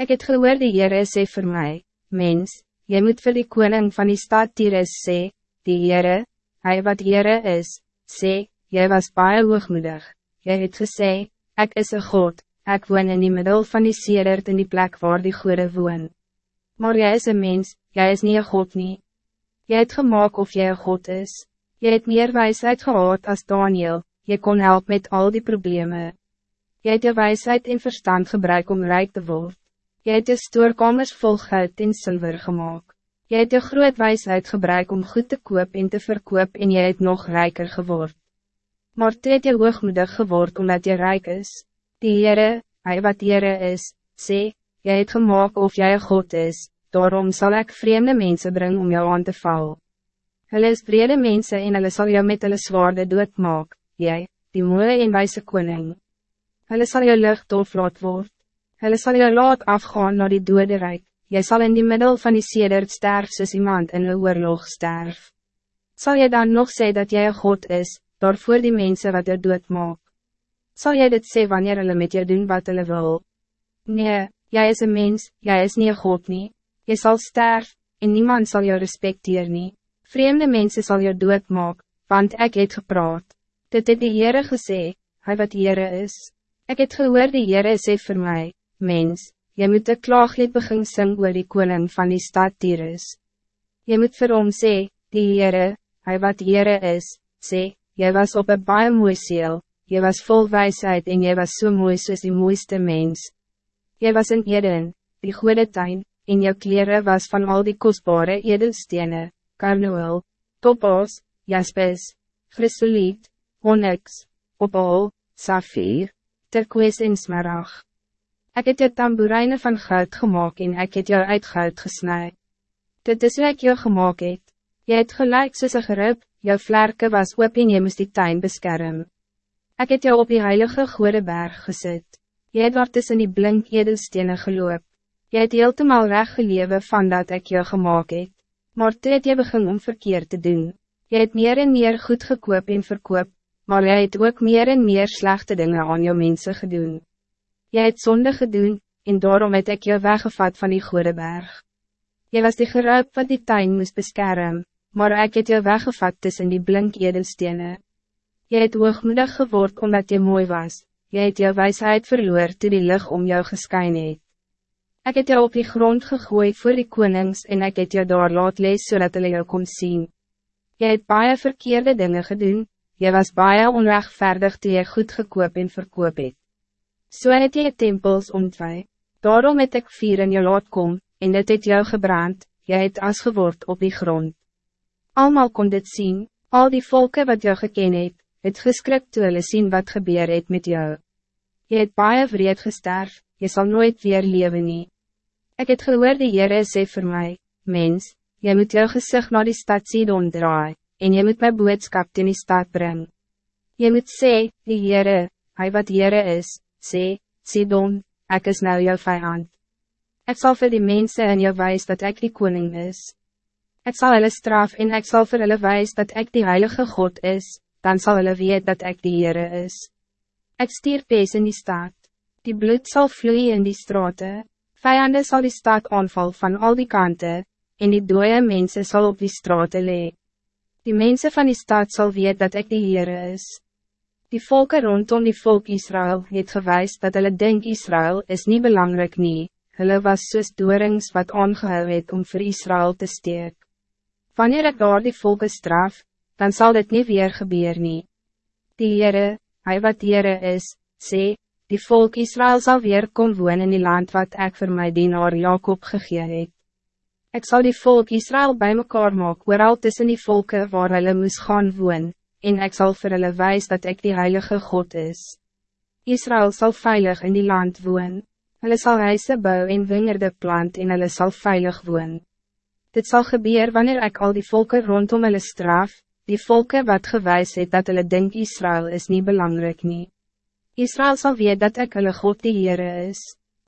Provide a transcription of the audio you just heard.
Ik het gehoor die Heere sê vir my, mens, jy moet vir die koning van die stad Tyrus sê, die Heere, hy wat Heere is, sê, jy was baie hoogmoedig, jy het gesê, ek is een God, ek woon in die middel van die sedert in die plek waar die goede woon. Maar jy is een mens, jy is niet een God nie. Jy het gemaakt of jy een God is, jy het meer wijsheid gehad als Daniel, jy kon helpen met al die problemen. Jy het je wijsheid en verstand gebruik om rijk te worden. Jy het je stoorkamers vol goud en zilver gemaakt. Jy het je groot wijsheid gebruik om goed te koop en te verkoop en jy het nog rijker geword. Maar toe het jy hoogmoedig geword omdat je rijk is. Die Heere, hy wat Heere is, sê, jy het gemaakt of jij God is, daarom zal ik vreemde mensen brengen om jou aan te val. Hulle is vrede mensen en hulle sal jou met hulle zwaarde doodmaak, jy, die mooie en wijze koning. Hulle sal jou lucht of laat word. Hulle sal jou laat afgaan naar die dode rijk. Jy sal in die middel van die sedert sterf soos iemand in een oorlog sterf. Zal je dan nog zeggen dat jij een God is, daarvoor die mensen wat jou dood maak? Zal jij dit zeggen wanneer hulle met jou doen wat hulle wil? Nee, jij is een mens, jij is niet een God nie. Jy zal sterf, en niemand zal jou respecteren nie. Vreemde mensen zal jou dood maak, want ik het gepraat. Dit het die Heere gesê, hy wat Heere is. Ik het gehoor die Heere sê vir mij mens, je moet de klaaglied begin sing oor die koning van die stad Tyrus. Je moet vir hom sê, die Heere, hy wat Heere is, sê, jy was op een baie mooi seel, jy was vol wijsheid en jy was so mooi soos die mooiste mens. Jy was in Eden, die goede tuin, en jou kleren was van al die kostbare edelstenen, karnoel, topos, jaspis, chrysoliet, onyx, opal, safir, turquoise en smaragd. Ik het je tamboerijnen van goud gemaakt en ik het jou uit goud gesnijd. Dit is hoe ik jou gemaakt het. Je het gelijk soos een gerib, jou vlerke was op en je moest die tuin beschermen. Ik het jou op die heilige goede berg gezet. Je het wat tussen die blink edelstenen geloop. Je het heeltemal recht gelewe van dat ik jou gemaakt het. Maar toe het je begin om verkeerd te doen. Je het meer en meer goed gekoop en verkoop, maar je het ook meer en meer slechte dingen aan jou mensen gedaan. Jy het zonde gedoen, en daarom het ek jou weggevat van die goede berg. Jy was die geruip wat die tuin moest beschermen, maar ek het jou weggevat tussen die blink edelstenen. Jy het hoogmoedig geword omdat jy mooi was, jy het jou wijsheid verloor toe die lucht om jou geskyn het. Ek het jou op die grond gegooid voor die konings en ek het jou daar laat lees zodat hulle jou kon zien. Jy het baie verkeerde dingen gedaan, jy was baie onrechtvaardig toe jy goed gekoop en verkoop het. So het jy tempels ontwij, daarom het ek vier in jou laat kom, en dit het jou gebrand, jy het as geword op die grond. Almal kon dit zien, al die volken wat jou geken het, het geskrik toe hulle sien wat gebeur het met jou. Jy het baie vreed gesterf, jy zal nooit weer leven nie. Ek het gehoor die Heere sê vir my, mens, jy moet jou gezicht naar die stad Sidon draai, en jy moet my boodskap in die stad brengen. Jy moet sê, die Heere, hy wat Heere is, sê, Sidon, ek is nou jou vijand. Ik zal voor die mensen in jou wijs dat ik die koning is. Ik zal hulle straf en ik zal voor hulle wijs dat ik die heilige God is, dan zal hulle weet dat ik die Heere is. Ik stier pees in die stad. Die bloed zal vloeien in die straten. Vijanden zal die stad aanval van al die kanten, en die dode mensen zal op die straten lee. Die mensen van die stad zal weten dat ik die Heere is. Die volken rondom die volk Israël het gewys dat hulle denk Israël is niet belangrijk nie, hulle was soos doorings wat aangehou het om voor Israël te steek. Wanneer ik daar die volken straf, dan zal dit niet weer gebeuren. nie. Die Heere, hy wat Heere is, sê, die volk Israël zal weer kom woon in die land wat ik voor my dienaar Jacob gegee het. Ek sal die volk Israël bij mekaar maak, al tussen die volken waar hulle moes gaan woon, en ik zal vir hulle wijs dat ik die heilige God is. Israël zal veilig in die land woon, hulle sal huise bou en wingerde plant en hulle sal veilig woon. Dit zal gebeuren wanneer ik al die volken rondom hulle straf, die volken wat gewijs het dat hulle denk Israël is niet belangrijk nie. Israël zal weet dat ik hulle God die Heere is.